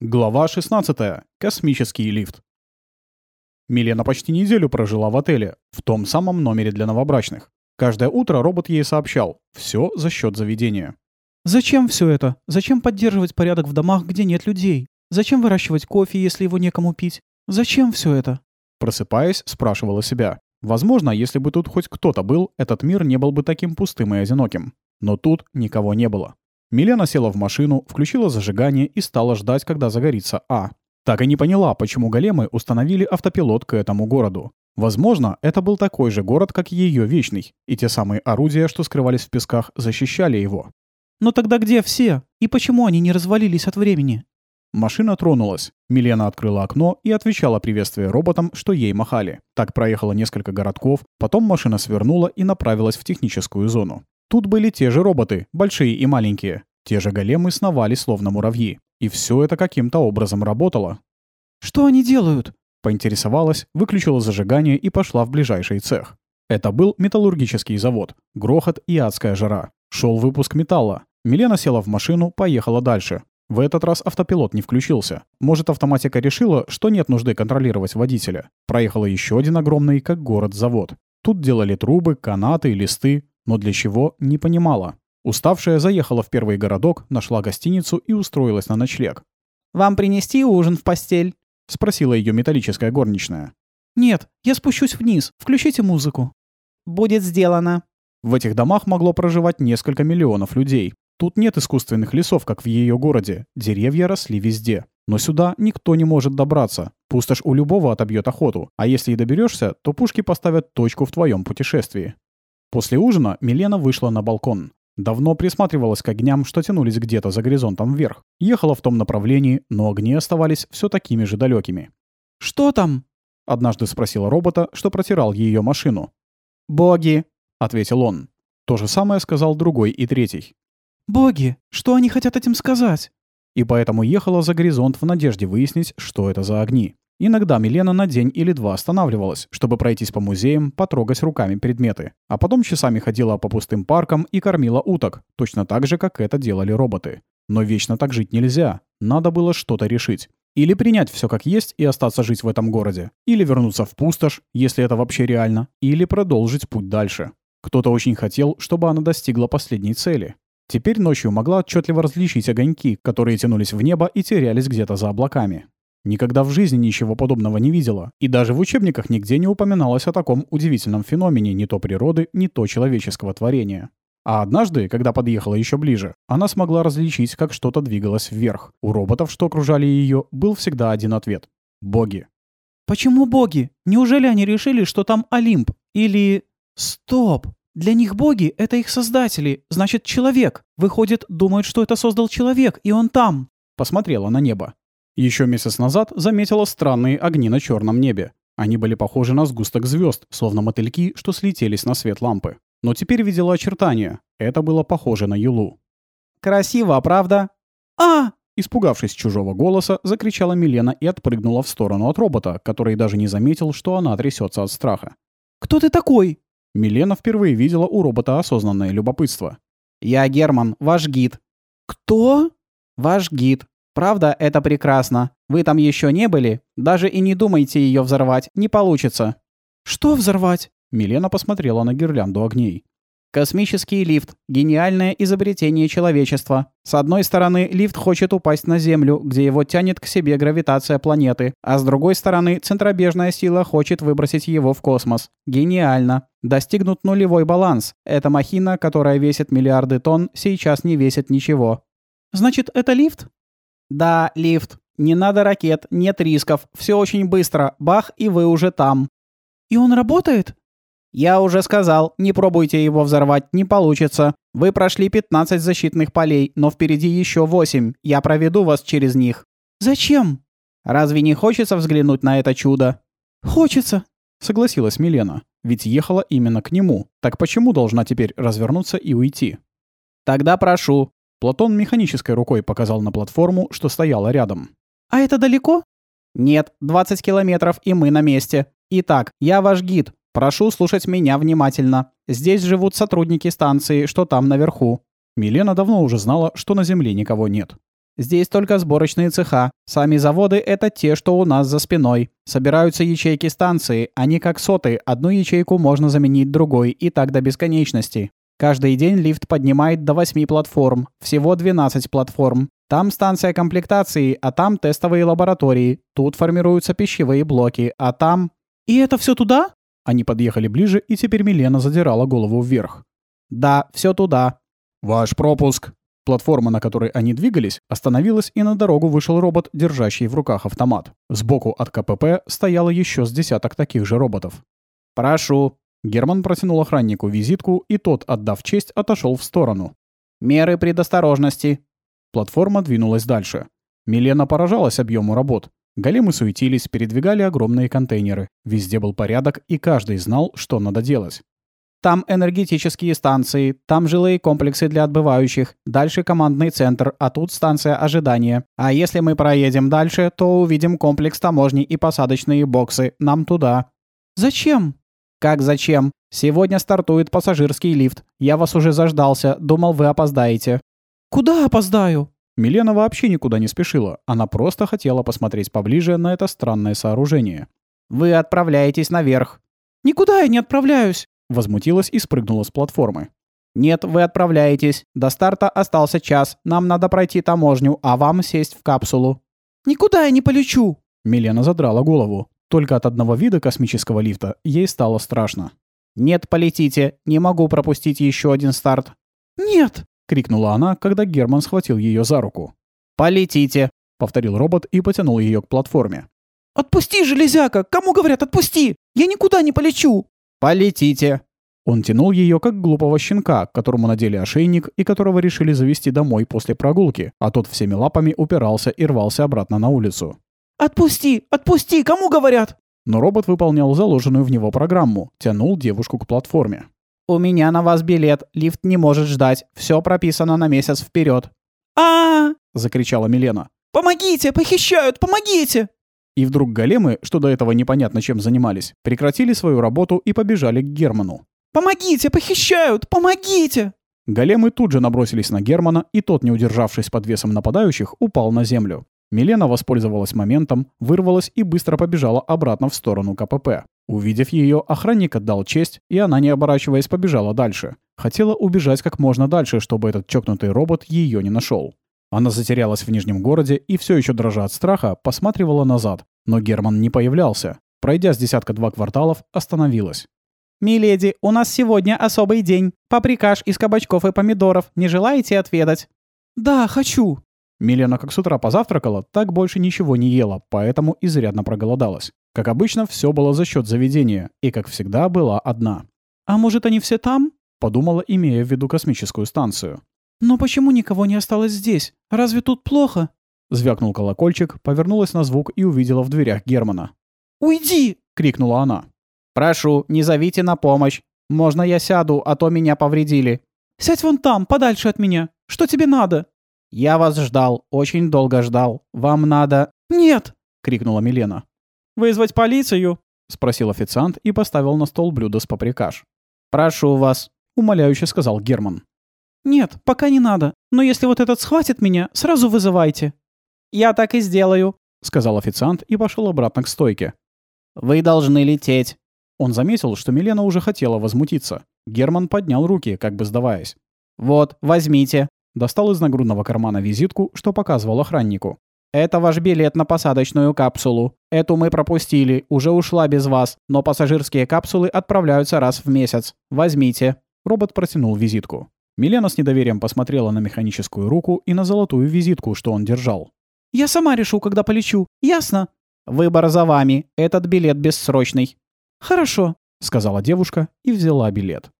Глава 16. Космический лифт. Милена почти неделю прожила в отеле, в том самом номере для новобрачных. Каждое утро робот ей сообщал «все за счет заведения». Зачем все это? Зачем поддерживать порядок в домах, где нет людей? Зачем выращивать кофе, если его некому пить? Зачем все это? Просыпаясь, спрашивала себя. Возможно, если бы тут хоть кто-то был, этот мир не был бы таким пустым и одиноким. Но тут никого не было. Милена села в машину, включила зажигание и стала ждать, когда загорится А. Так и не поняла, почему големы установили автопилот к этому городу. Возможно, это был такой же город, как ее Вечный, и те самые орудия, что скрывались в песках, защищали его. Но тогда где все? И почему они не развалились от времени? Машина тронулась. Милена открыла окно и отвечала приветствие роботам, что ей махали. Так проехала несколько городков, потом машина свернула и направилась в техническую зону. Тут были те же роботы, большие и маленькие. Те же големы сновали словно муравьи. И все это каким-то образом работало. «Что они делают?» Поинтересовалась, выключила зажигание и пошла в ближайший цех. Это был металлургический завод. Грохот и адская жара. Шел выпуск металла. Милена села в машину, поехала дальше. В этот раз автопилот не включился. Может, автоматика решила, что нет нужды контролировать водителя. Проехала еще один огромный, как город, завод. Тут делали трубы, канаты, листы но для чего — не понимала. Уставшая заехала в первый городок, нашла гостиницу и устроилась на ночлег. «Вам принести ужин в постель?» — спросила ее металлическая горничная. «Нет, я спущусь вниз. Включите музыку». «Будет сделано». В этих домах могло проживать несколько миллионов людей. Тут нет искусственных лесов, как в ее городе. Деревья росли везде. Но сюда никто не может добраться. Пустошь у любого отобьет охоту. А если и доберешься, то пушки поставят точку в твоем путешествии. После ужина Милена вышла на балкон. Давно присматривалась к огням, что тянулись где-то за горизонтом вверх. Ехала в том направлении, но огни оставались все такими же далекими. «Что там?» — однажды спросила робота, что протирал ее машину. «Боги!» — ответил он. То же самое сказал другой и третий. «Боги! Что они хотят этим сказать?» И поэтому ехала за горизонт в надежде выяснить, что это за огни. Иногда Милена на день или два останавливалась, чтобы пройтись по музеям, потрогать руками предметы. А потом часами ходила по пустым паркам и кормила уток, точно так же, как это делали роботы. Но вечно так жить нельзя. Надо было что-то решить. Или принять все как есть и остаться жить в этом городе. Или вернуться в пустошь, если это вообще реально. Или продолжить путь дальше. Кто-то очень хотел, чтобы она достигла последней цели. Теперь ночью могла отчетливо различить огоньки, которые тянулись в небо и терялись где-то за облаками. Никогда в жизни ничего подобного не видела, и даже в учебниках нигде не упоминалось о таком удивительном феномене не то природы, не то человеческого творения. А однажды, когда подъехала еще ближе, она смогла различить, как что-то двигалось вверх. У роботов, что окружали ее, был всегда один ответ — боги. «Почему боги? Неужели они решили, что там Олимп? Или... Стоп! Для них боги — это их создатели, значит, человек. Выходит, думают, что это создал человек, и он там». Посмотрела на небо. Еще месяц назад заметила странные огни на черном небе. Они были похожи на сгусток звезд, словно мотыльки, что слетелись на свет лампы. Но теперь видела очертания. Это было похоже на Юлу. «Красиво, правда?» «А!» Испугавшись чужого голоса, закричала Милена и отпрыгнула в сторону от робота, который даже не заметил, что она трясется от страха. «Кто ты такой?» Милена впервые видела у робота осознанное любопытство. «Я Герман, ваш гид». «Кто?» «Ваш гид. Правда, это прекрасно. Вы там еще не были? Даже и не думайте ее взорвать, не получится». «Что взорвать?» Милена посмотрела на гирлянду огней. Космический лифт – гениальное изобретение человечества. С одной стороны, лифт хочет упасть на Землю, где его тянет к себе гравитация планеты, а с другой стороны, центробежная сила хочет выбросить его в космос. Гениально. Достигнут нулевой баланс. Эта махина, которая весит миллиарды тонн, сейчас не весит ничего. «Значит, это лифт?» «Да, лифт. Не надо ракет, нет рисков. Все очень быстро. Бах, и вы уже там». «И он работает?» «Я уже сказал, не пробуйте его взорвать, не получится. Вы прошли 15 защитных полей, но впереди еще 8. Я проведу вас через них». «Зачем?» «Разве не хочется взглянуть на это чудо?» «Хочется», — согласилась Милена. «Ведь ехала именно к нему. Так почему должна теперь развернуться и уйти?» «Тогда прошу, Платон механической рукой показал на платформу, что стояла рядом. «А это далеко?» «Нет, 20 километров, и мы на месте. Итак, я ваш гид. Прошу слушать меня внимательно. Здесь живут сотрудники станции, что там наверху». Милена давно уже знала, что на Земле никого нет. Здесь только сборочные цеха. Сами заводы — это те, что у нас за спиной. Собираются ячейки станции. Они как соты. Одну ячейку можно заменить другой. И так до бесконечности. Каждый день лифт поднимает до 8 платформ. Всего 12 платформ. Там станция комплектации, а там тестовые лаборатории. Тут формируются пищевые блоки, а там... «И это все туда?» Они подъехали ближе, и теперь Милена задирала голову вверх. «Да, все туда». «Ваш пропуск», Платформа, на которой они двигались, остановилась, и на дорогу вышел робот, держащий в руках автомат. Сбоку от КПП стояло еще с десяток таких же роботов. «Прошу». Герман протянул охраннику визитку, и тот, отдав честь, отошел в сторону. «Меры предосторожности». Платформа двинулась дальше. Милена поражалась объему работ. Големы суетились, передвигали огромные контейнеры. Везде был порядок, и каждый знал, что надо делать. Там энергетические станции, там жилые комплексы для отбывающих, дальше командный центр, а тут станция ожидания. А если мы проедем дальше, то увидим комплекс таможни и посадочные боксы. Нам туда. Зачем? Как зачем? Сегодня стартует пассажирский лифт. Я вас уже заждался, думал, вы опоздаете. Куда опоздаю? Милена вообще никуда не спешила. Она просто хотела посмотреть поближе на это странное сооружение. Вы отправляетесь наверх. Никуда я не отправляюсь. Возмутилась и спрыгнула с платформы. «Нет, вы отправляетесь. До старта остался час. Нам надо пройти таможню, а вам сесть в капсулу». «Никуда я не полечу!» Милена задрала голову. Только от одного вида космического лифта ей стало страшно. «Нет, полетите. Не могу пропустить еще один старт». «Нет!» — крикнула она, когда Герман схватил ее за руку. «Полетите!» — повторил робот и потянул ее к платформе. «Отпусти, железяка! Кому говорят, отпусти! Я никуда не полечу!» «Полетите!» Он тянул ее как глупого щенка, которому надели ошейник и которого решили завести домой после прогулки, а тот всеми лапами упирался и рвался обратно на улицу. «Отпусти! Отпусти! Кому говорят?» Но робот выполнял заложенную в него программу, тянул девушку к платформе. «У меня на вас билет, лифт не может ждать, все прописано на месяц вперед. а, -а, -а закричала Милена. «Помогите! Похищают! Помогите!» И вдруг големы, что до этого непонятно чем занимались, прекратили свою работу и побежали к Герману. «Помогите! Похищают! Помогите!» Големы тут же набросились на Германа, и тот, не удержавшись под весом нападающих, упал на землю. Милена воспользовалась моментом, вырвалась и быстро побежала обратно в сторону КПП. Увидев ее, охранник отдал честь, и она, не оборачиваясь, побежала дальше. Хотела убежать как можно дальше, чтобы этот чокнутый робот ее не нашел. Она затерялась в Нижнем городе и все еще дрожа от страха, посматривала назад. Но Герман не появлялся. Пройдя с десятка-два кварталов, остановилась. «Миледи, у нас сегодня особый день. Паприкаш из кабачков и помидоров. Не желаете отведать?» «Да, хочу». Милена как с утра позавтракала, так больше ничего не ела, поэтому изрядно проголодалась. Как обычно, все было за счет заведения, и, как всегда, была одна. «А может, они все там?» — подумала, имея в виду космическую станцию. «Но почему никого не осталось здесь? Разве тут плохо?» Звякнул колокольчик, повернулась на звук и увидела в дверях Германа. «Уйди!» — крикнула она. «Прошу, не зовите на помощь. Можно я сяду, а то меня повредили». «Сядь вон там, подальше от меня. Что тебе надо?» «Я вас ждал, очень долго ждал. Вам надо...» «Нет!» — крикнула Милена. «Вызвать полицию?» — спросил официант и поставил на стол блюдо с паприкаш. «Прошу вас», — умоляюще сказал Герман. «Нет, пока не надо. Но если вот этот схватит меня, сразу вызывайте». «Я так и сделаю», — сказал официант и пошел обратно к стойке. «Вы должны лететь». Он заметил, что Милена уже хотела возмутиться. Герман поднял руки, как бы сдаваясь. «Вот, возьмите». Достал из нагрудного кармана визитку, что показывал охраннику. «Это ваш билет на посадочную капсулу. Эту мы пропустили, уже ушла без вас, но пассажирские капсулы отправляются раз в месяц. Возьмите». Робот протянул визитку. Милена с недоверием посмотрела на механическую руку и на золотую визитку, что он держал. «Я сама решу, когда полечу. Ясно?» «Выбор за вами. Этот билет бессрочный». «Хорошо», — сказала девушка и взяла билет.